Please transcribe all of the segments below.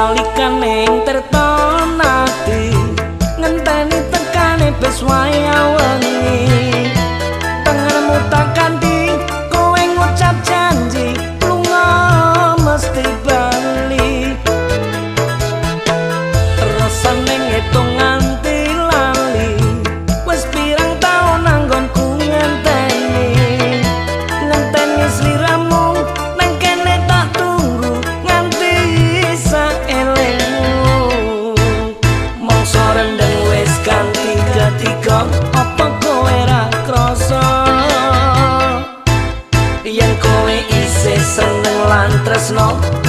าลิกันเล tresno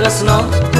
tresno kutune kowe krasa nalikan